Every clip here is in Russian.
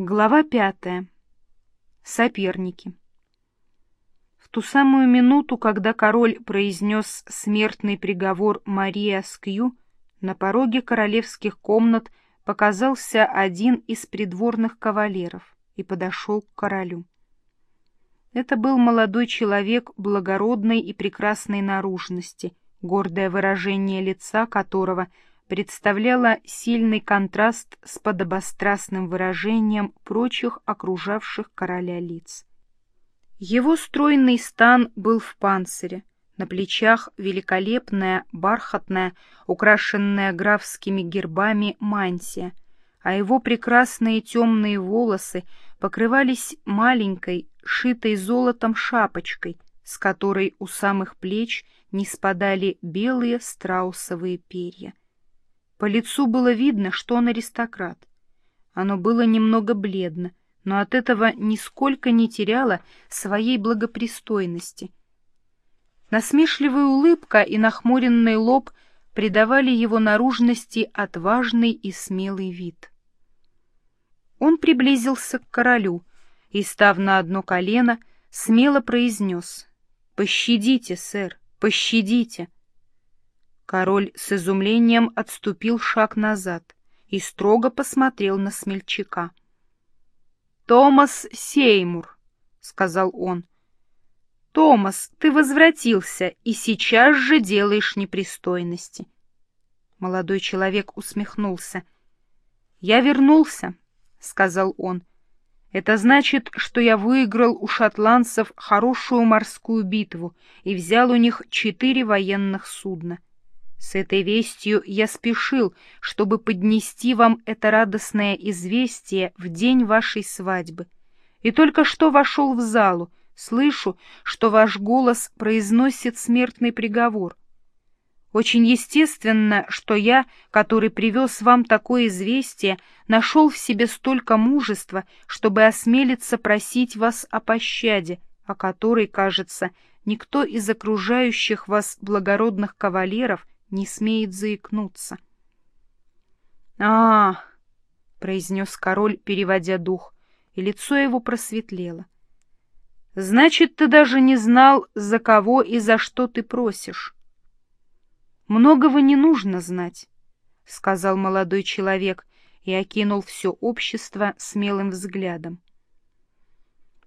Глава пятая. Соперники. В ту самую минуту, когда король произнес смертный приговор Марии Аскью, на пороге королевских комнат показался один из придворных кавалеров и подошел к королю. Это был молодой человек благородной и прекрасной наружности, гордое выражение лица которого — представляла сильный контраст с подобострастным выражением прочих окружавших короля лиц. Его стройный стан был в панцире, на плечах великолепная, бархатная, украшенная графскими гербами мантия, а его прекрасные темные волосы покрывались маленькой, шитой золотом шапочкой, с которой у самых плеч не спадали белые страусовые перья. По лицу было видно, что он аристократ. Оно было немного бледно, но от этого нисколько не теряло своей благопристойности. Насмешливая улыбка и нахмуренный лоб придавали его наружности отважный и смелый вид. Он приблизился к королю и, став на одно колено, смело произнес «Пощадите, сэр, пощадите!» Король с изумлением отступил шаг назад и строго посмотрел на смельчака. «Томас Сеймур», — сказал он, — «Томас, ты возвратился и сейчас же делаешь непристойности». Молодой человек усмехнулся. «Я вернулся», — сказал он. «Это значит, что я выиграл у шотландцев хорошую морскую битву и взял у них четыре военных судна. С этой вестью я спешил, чтобы поднести вам это радостное известие в день вашей свадьбы. И только что вошел в залу, слышу, что ваш голос произносит смертный приговор. Очень естественно, что я, который привез вам такое известие, нашел в себе столько мужества, чтобы осмелиться просить вас о пощаде, о которой, кажется, никто из окружающих вас благородных кавалеров не смеет заикнуться. а, -а, -а произнес король, переводя дух, и лицо его просветлело. «Значит, ты даже не знал, за кого и за что ты просишь». «Многого не нужно знать», — сказал молодой человек и окинул все общество смелым взглядом.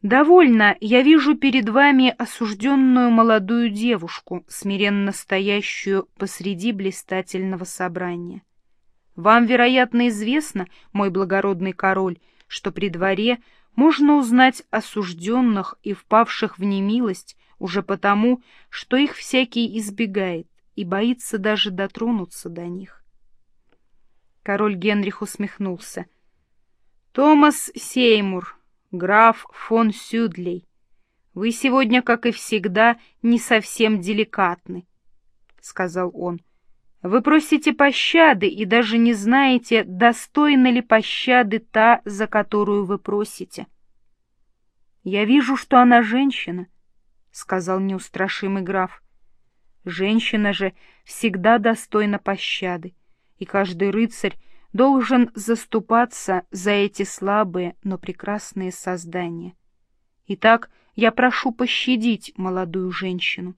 «Довольно, я вижу перед вами осужденную молодую девушку, смиренно стоящую посреди блистательного собрания. Вам, вероятно, известно, мой благородный король, что при дворе можно узнать осужденных и впавших в немилость уже потому, что их всякий избегает и боится даже дотронуться до них. Король Генрих усмехнулся. «Томас Сеймур», граф фон Сюдлей. Вы сегодня, как и всегда, не совсем деликатны, — сказал он. Вы просите пощады и даже не знаете, достойна ли пощады та, за которую вы просите. Я вижу, что она женщина, — сказал неустрашимый граф. Женщина же всегда достойна пощады, и каждый рыцарь должен заступаться за эти слабые, но прекрасные создания. Итак, я прошу пощадить молодую женщину.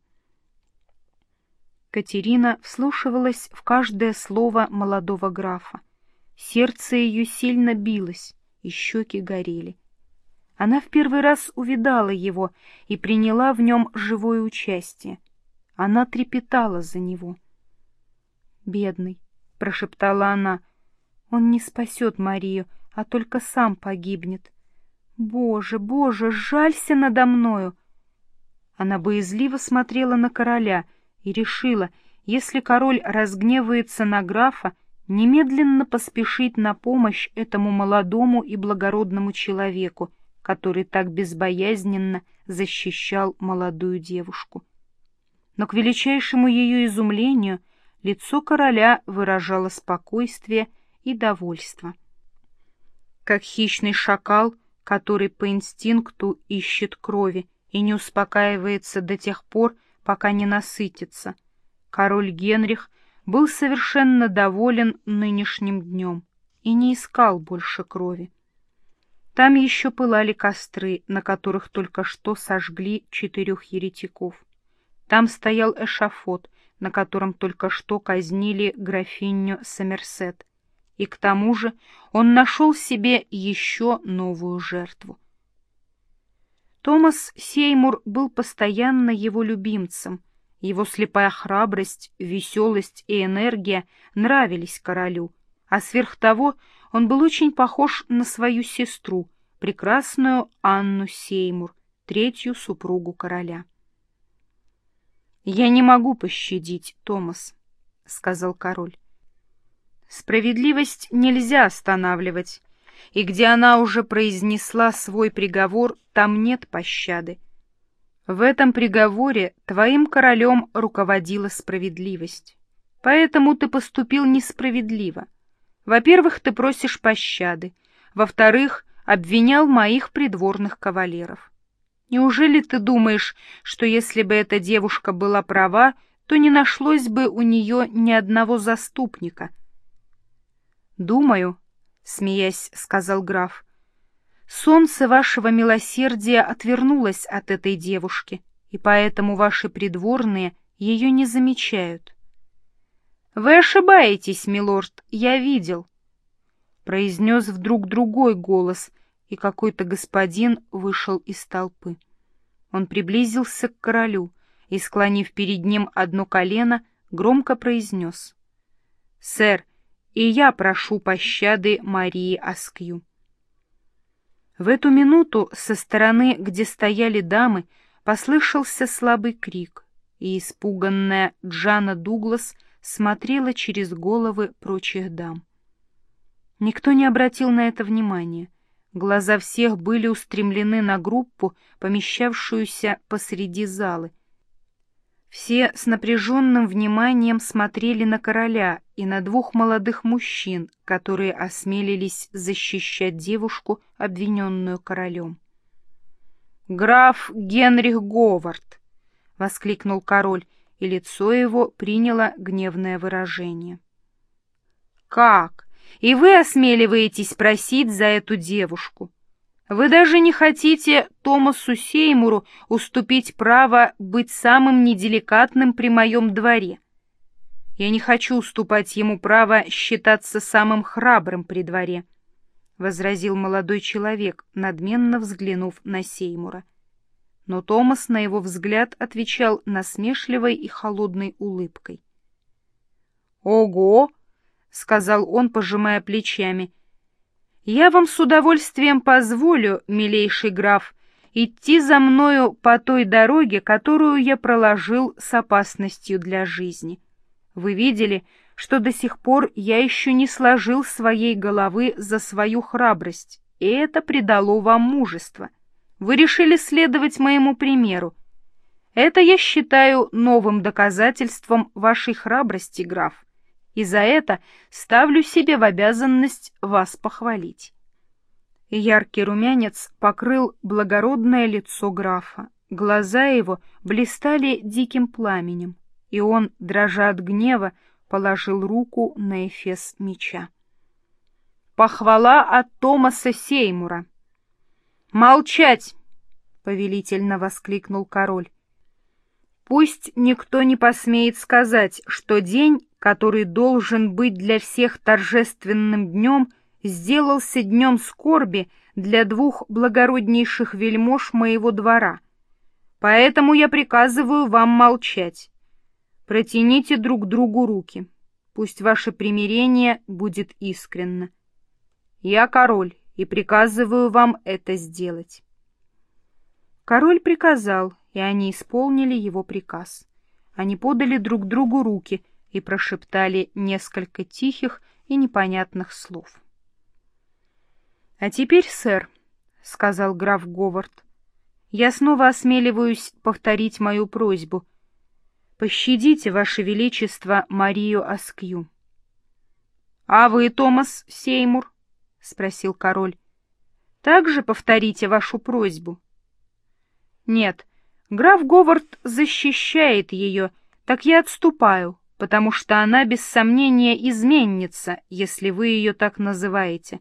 Катерина вслушивалась в каждое слово молодого графа. Сердце ее сильно билось, и щеки горели. Она в первый раз увидала его и приняла в нем живое участие. Она трепетала за него. «Бедный», — прошептала она, — он не спасет Марию, а только сам погибнет. Боже, боже, жалься надо мною! Она боязливо смотрела на короля и решила, если король разгневается на графа, немедленно поспешить на помощь этому молодому и благородному человеку, который так безбоязненно защищал молодую девушку. Но к величайшему ее изумлению лицо короля выражало спокойствие и довольство. Как хищный шакал, который по инстинкту ищет крови и не успокаивается до тех пор, пока не насытится, король Генрих был совершенно доволен нынешним днем и не искал больше крови. Там еще пылали костры, на которых только что сожгли четырех еретиков. Там стоял эшафот, на котором только что казнили графиню Сомерсет. И к тому же он нашел себе еще новую жертву. Томас Сеймур был постоянно его любимцем. Его слепая храбрость, веселость и энергия нравились королю, а сверх того он был очень похож на свою сестру, прекрасную Анну Сеймур, третью супругу короля. «Я не могу пощадить, Томас», — сказал король. «Справедливость нельзя останавливать, и где она уже произнесла свой приговор, там нет пощады. В этом приговоре твоим королем руководила справедливость. Поэтому ты поступил несправедливо. Во-первых, ты просишь пощады. Во-вторых, обвинял моих придворных кавалеров. Неужели ты думаешь, что если бы эта девушка была права, то не нашлось бы у нее ни одного заступника? Думаю, — смеясь сказал граф, — солнце вашего милосердия отвернулось от этой девушки, и поэтому ваши придворные ее не замечают. «Вы ошибаетесь, милорд, я видел», — произнес вдруг другой голос, и какой-то господин вышел из толпы. Он приблизился к королю и, склонив перед ним одно колено, громко произнес. «Сэр, и я прошу пощады Марии Аскью». В эту минуту со стороны, где стояли дамы, послышался слабый крик, и испуганная Джана Дуглас — смотрела через головы прочих дам. Никто не обратил на это внимания. Глаза всех были устремлены на группу, помещавшуюся посреди залы. Все с напряженным вниманием смотрели на короля и на двух молодых мужчин, которые осмелились защищать девушку, обвиненную королем. «Граф Генрих Говард!» — воскликнул король и лицо его приняло гневное выражение. «Как? И вы осмеливаетесь просить за эту девушку? Вы даже не хотите Томасу Сеймуру уступить право быть самым неделикатным при моем дворе. Я не хочу уступать ему право считаться самым храбрым при дворе», — возразил молодой человек, надменно взглянув на Сеймура но Томас на его взгляд отвечал насмешливой и холодной улыбкой. «Ого!» — сказал он, пожимая плечами. «Я вам с удовольствием позволю, милейший граф, идти за мною по той дороге, которую я проложил с опасностью для жизни. Вы видели, что до сих пор я еще не сложил своей головы за свою храбрость, и это придало вам мужество». Вы решили следовать моему примеру. Это я считаю новым доказательством вашей храбрости, граф, и за это ставлю себе в обязанность вас похвалить. Яркий румянец покрыл благородное лицо графа. Глаза его блистали диким пламенем, и он, дрожа от гнева, положил руку на эфес меча. Похвала от Томаса Сеймура. «Молчать!» — повелительно воскликнул король. «Пусть никто не посмеет сказать, что день, который должен быть для всех торжественным днем, сделался днем скорби для двух благороднейших вельмож моего двора. Поэтому я приказываю вам молчать. Протяните друг другу руки. Пусть ваше примирение будет искренно. Я король, и приказываю вам это сделать». Король приказал, и они исполнили его приказ. Они подали друг другу руки и прошептали несколько тихих и непонятных слов. «А теперь, сэр», — сказал граф Говард, — «я снова осмеливаюсь повторить мою просьбу. Пощадите, Ваше Величество, Марию Аскью». «А вы, Томас Сеймур?» — спросил король. — Также повторите вашу просьбу. — Нет, граф Говард защищает ее, так я отступаю, потому что она без сомнения изменится, если вы ее так называете.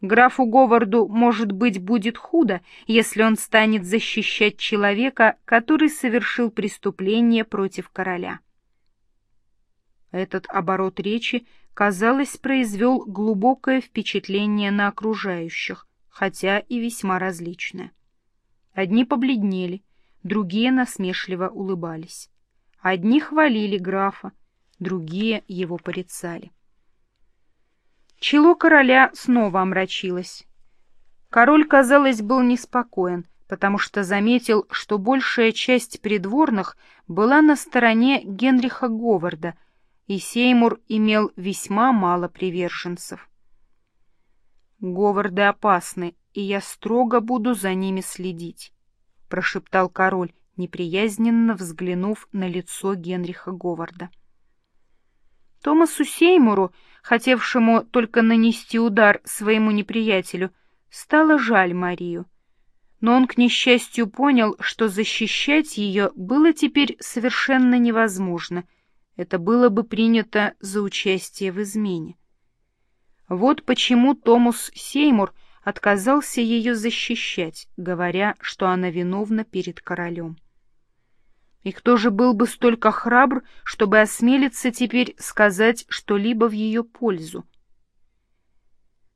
Графу Говарду, может быть, будет худо, если он станет защищать человека, который совершил преступление против короля. Этот оборот речи, казалось, произвел глубокое впечатление на окружающих, хотя и весьма различное. Одни побледнели, другие насмешливо улыбались. Одни хвалили графа, другие его порицали. Чело короля снова омрачилось. Король, казалось, был неспокоен, потому что заметил, что большая часть придворных была на стороне Генриха Говарда, и Сеймур имел весьма мало приверженцев. «Говарды опасны, и я строго буду за ними следить», — прошептал король, неприязненно взглянув на лицо Генриха Говарда. Томасу Сеймуру, хотевшему только нанести удар своему неприятелю, стало жаль Марию. Но он, к несчастью, понял, что защищать ее было теперь совершенно невозможно. Это было бы принято за участие в измене. Вот почему Томас Сеймур отказался ее защищать, говоря, что она виновна перед королем. И кто же был бы столько храбр, чтобы осмелиться теперь сказать что-либо в ее пользу?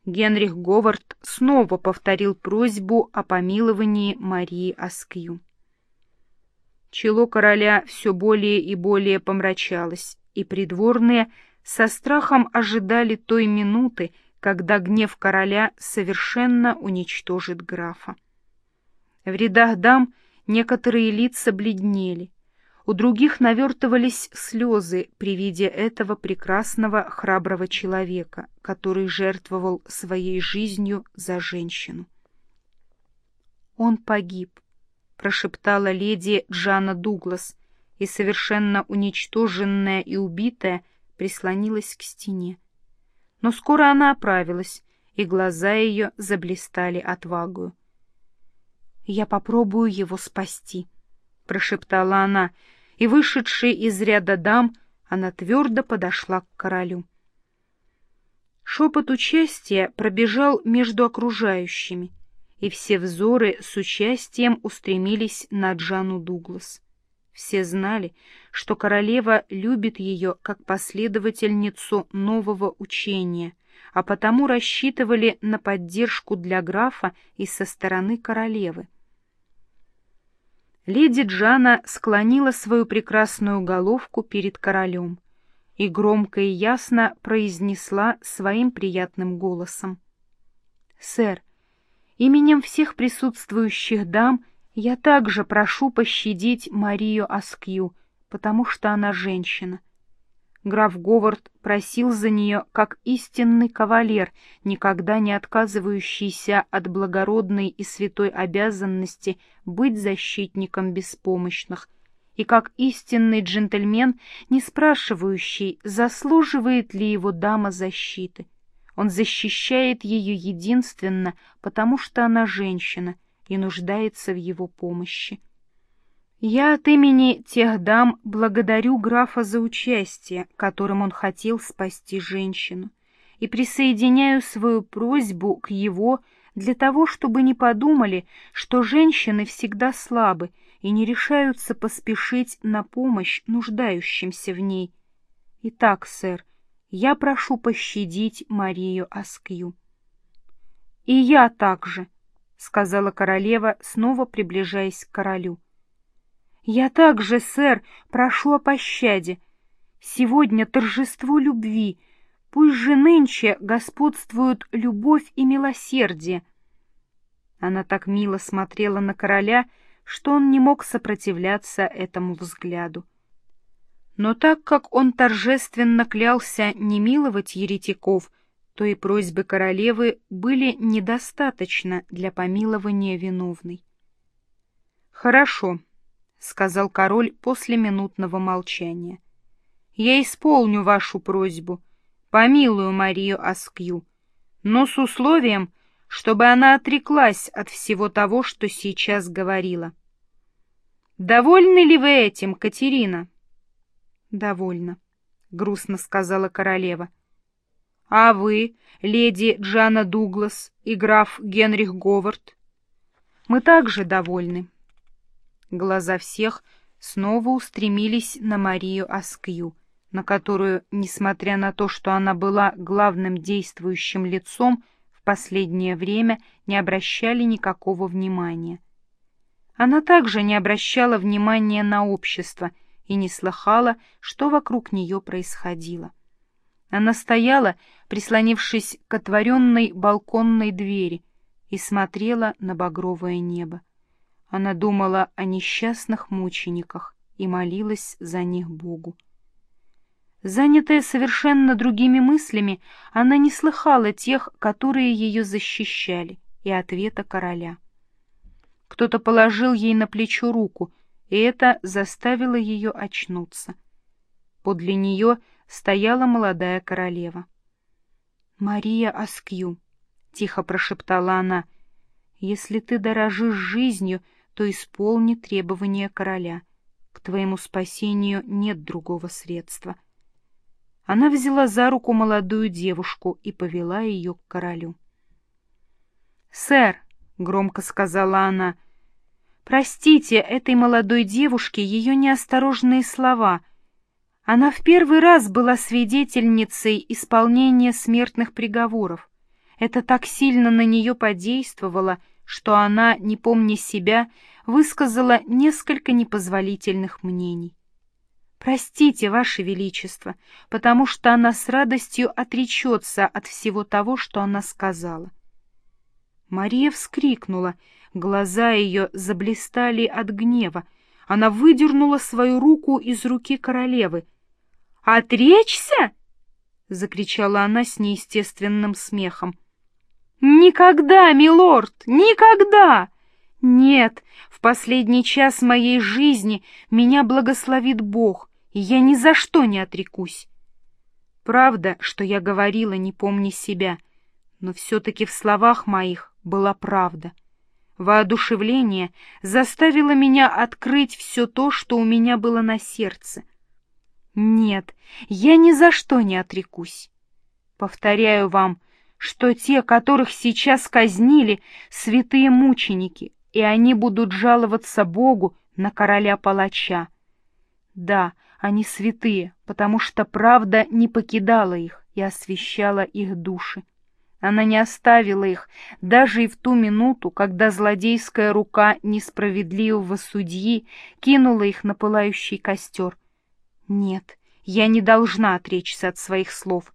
Генрих Говард снова повторил просьбу о помиловании Марии Аскью. Чело короля все более и более помрачалось, и придворные со страхом ожидали той минуты, когда гнев короля совершенно уничтожит графа. В рядах дам некоторые лица бледнели, у других навертывались слезы при виде этого прекрасного храброго человека, который жертвовал своей жизнью за женщину. «Он погиб», — прошептала леди Джана Дуглас, и, совершенно уничтоженная и убитая, прислонилась к стене. Но скоро она оправилась, и глаза ее заблистали отвагою. «Я попробую его спасти», — прошептала она, и, вышедшей из ряда дам, она твердо подошла к королю. Шепот участия пробежал между окружающими, и все взоры с участием устремились на Джану Дуглас. Все знали, что королева любит ее как последовательницу нового учения, а потому рассчитывали на поддержку для графа и со стороны королевы. Леди Джана склонила свою прекрасную головку перед королем и громко и ясно произнесла своим приятным голосом. «Сэр, именем всех присутствующих дам я также прошу пощадить Марию Аскью, потому что она женщина. Граф Говард просил за нее, как истинный кавалер, никогда не отказывающийся от благородной и святой обязанности быть защитником беспомощных, и как истинный джентльмен, не спрашивающий, заслуживает ли его дама защиты. Он защищает ее единственно, потому что она женщина и нуждается в его помощи. Я от имени тех дам благодарю графа за участие, которым он хотел спасти женщину, и присоединяю свою просьбу к его для того, чтобы не подумали, что женщины всегда слабы и не решаются поспешить на помощь нуждающимся в ней. Итак, сэр, я прошу пощадить Марию Аскью. — И я также, — сказала королева, снова приближаясь к королю. Я также, сэр, прошу о пощаде. Сегодня торжество любви. Пусть же нынче господствуют любовь и милосердие. Она так мило смотрела на короля, что он не мог сопротивляться этому взгляду. Но так как он торжественно клялся не миловать еретиков, то и просьбы королевы были недостаточно для помилования виновной. «Хорошо», — сказал король после минутного молчания. — Я исполню вашу просьбу, помилую Марию Аскью, но с условием, чтобы она отреклась от всего того, что сейчас говорила. — Довольны ли вы этим, Катерина? — Довольно, — грустно сказала королева. — А вы, леди Джана Дуглас и граф Генрих Говард? Мы также довольны. Глаза всех снова устремились на Марию Аскью, на которую, несмотря на то, что она была главным действующим лицом, в последнее время не обращали никакого внимания. Она также не обращала внимания на общество и не слыхала, что вокруг нее происходило. Она стояла, прислонившись к отворенной балконной двери, и смотрела на багровое небо. Она думала о несчастных мучениках и молилась за них Богу. Занятая совершенно другими мыслями, она не слыхала тех, которые ее защищали, и ответа короля. Кто-то положил ей на плечо руку, и это заставило ее очнуться. Подле нее стояла молодая королева. «Мария Аскью», — тихо прошептала она, — «если ты дорожишь жизнью, то исполни требования короля. К твоему спасению нет другого средства». Она взяла за руку молодую девушку и повела ее к королю. «Сэр», — громко сказала она, — «простите этой молодой девушке ее неосторожные слова. Она в первый раз была свидетельницей исполнения смертных приговоров. Это так сильно на нее подействовало, что она, не помня себя, высказала несколько непозволительных мнений. Простите, Ваше Величество, потому что она с радостью отречется от всего того, что она сказала. Мария вскрикнула, глаза ее заблистали от гнева. Она выдернула свою руку из руки королевы. «Отречься?» — закричала она с неестественным смехом. «Никогда, милорд, никогда!» «Нет, в последний час моей жизни меня благословит Бог, и я ни за что не отрекусь. Правда, что я говорила, не помня себя, но все-таки в словах моих была правда. Воодушевление заставило меня открыть все то, что у меня было на сердце. Нет, я ни за что не отрекусь. Повторяю вам, что те, которых сейчас казнили, святые мученики, и они будут жаловаться Богу на короля-палача. Да, они святые, потому что правда не покидала их и освещала их души. Она не оставила их даже и в ту минуту, когда злодейская рука несправедливого судьи кинула их на пылающий костер. Нет, я не должна отречься от своих слов.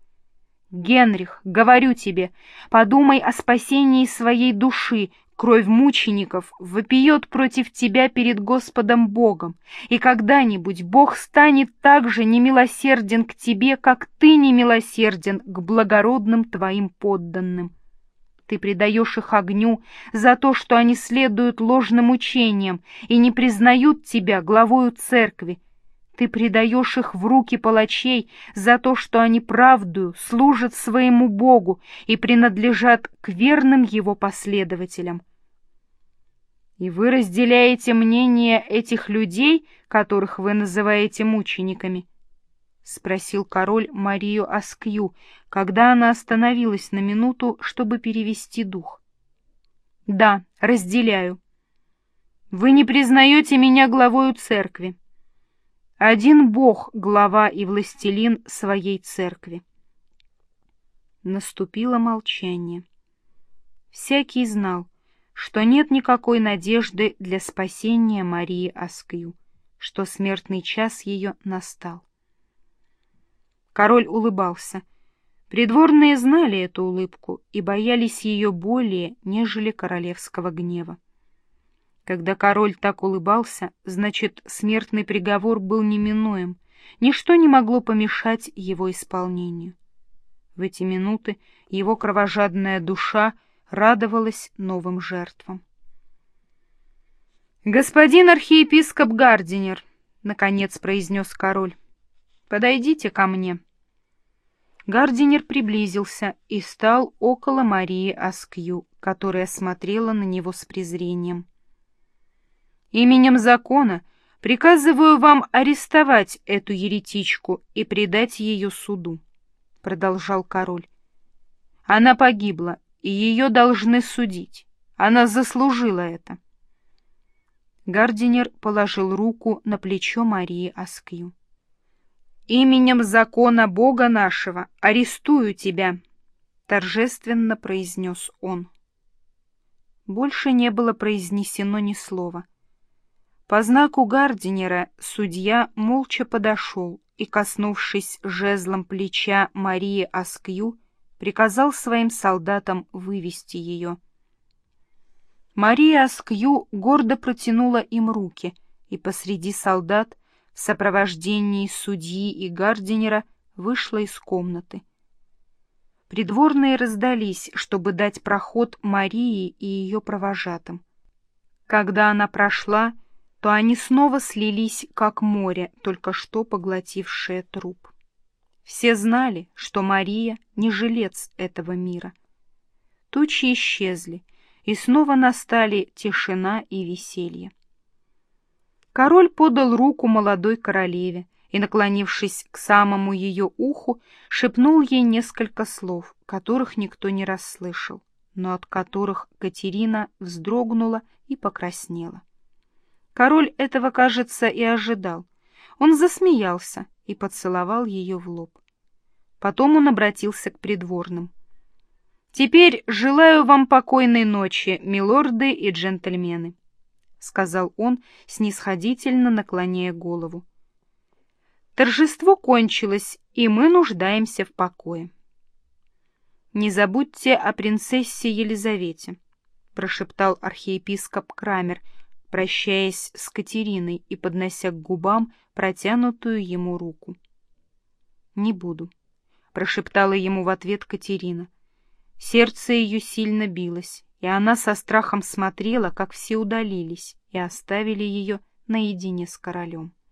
Генрих, говорю тебе, подумай о спасении своей души, Кровь мучеников вопиет против тебя перед Господом Богом, и когда-нибудь Бог станет так же немилосерден к тебе, как ты немилосерден к благородным твоим подданным. Ты предаешь их огню за то, что они следуют ложным учениям и не признают тебя главою церкви. Ты предаешь их в руки палачей за то, что они правдою служат своему Богу и принадлежат к верным его последователям. И вы разделяете мнение этих людей, которых вы называете мучениками? — спросил король Марию Аскью, когда она остановилась на минуту, чтобы перевести дух. — Да, разделяю. Вы не признаете меня главою церкви. Один Бог — глава и властелин своей церкви. Наступило молчание. Всякий знал, что нет никакой надежды для спасения Марии Аскью, что смертный час ее настал. Король улыбался. Придворные знали эту улыбку и боялись ее более, нежели королевского гнева. Когда король так улыбался, значит, смертный приговор был неминуем, ничто не могло помешать его исполнению. В эти минуты его кровожадная душа — радовалась новым жертвам. «Господин архиепископ Гардинер», — наконец произнес король, — «подойдите ко мне». Гардинер приблизился и стал около Марии Аскью, которая смотрела на него с презрением. «Именем закона приказываю вам арестовать эту еретичку и предать ее суду», — продолжал король. Она погибла, и ее должны судить. Она заслужила это. Гардинер положил руку на плечо Марии Аскью. «Именем закона Бога нашего арестую тебя!» — торжественно произнес он. Больше не было произнесено ни слова. По знаку Гардинера судья молча подошел и, коснувшись жезлом плеча Марии Аскью, приказал своим солдатам вывести ее. Мария Аскью гордо протянула им руки, и посреди солдат в сопровождении судьи и Гардинера вышла из комнаты. Придворные раздались, чтобы дать проход Марии и ее провожатым. Когда она прошла, то они снова слились, как море, только что поглотившее труп. Все знали, что Мария не жилец этого мира. Тучи исчезли, и снова настали тишина и веселье. Король подал руку молодой королеве и, наклонившись к самому ее уху, шепнул ей несколько слов, которых никто не расслышал, но от которых Катерина вздрогнула и покраснела. Король этого, кажется, и ожидал. Он засмеялся и поцеловал ее в лоб. Потом он обратился к придворным. «Теперь желаю вам покойной ночи, милорды и джентльмены», — сказал он, снисходительно наклоняя голову. «Торжество кончилось, и мы нуждаемся в покое». «Не забудьте о принцессе Елизавете», — прошептал архиепископ Крамер, прощаясь с Катериной и поднося к губам протянутую ему руку. «Не буду», — прошептала ему в ответ Катерина. Сердце ее сильно билось, и она со страхом смотрела, как все удалились и оставили ее наедине с королем.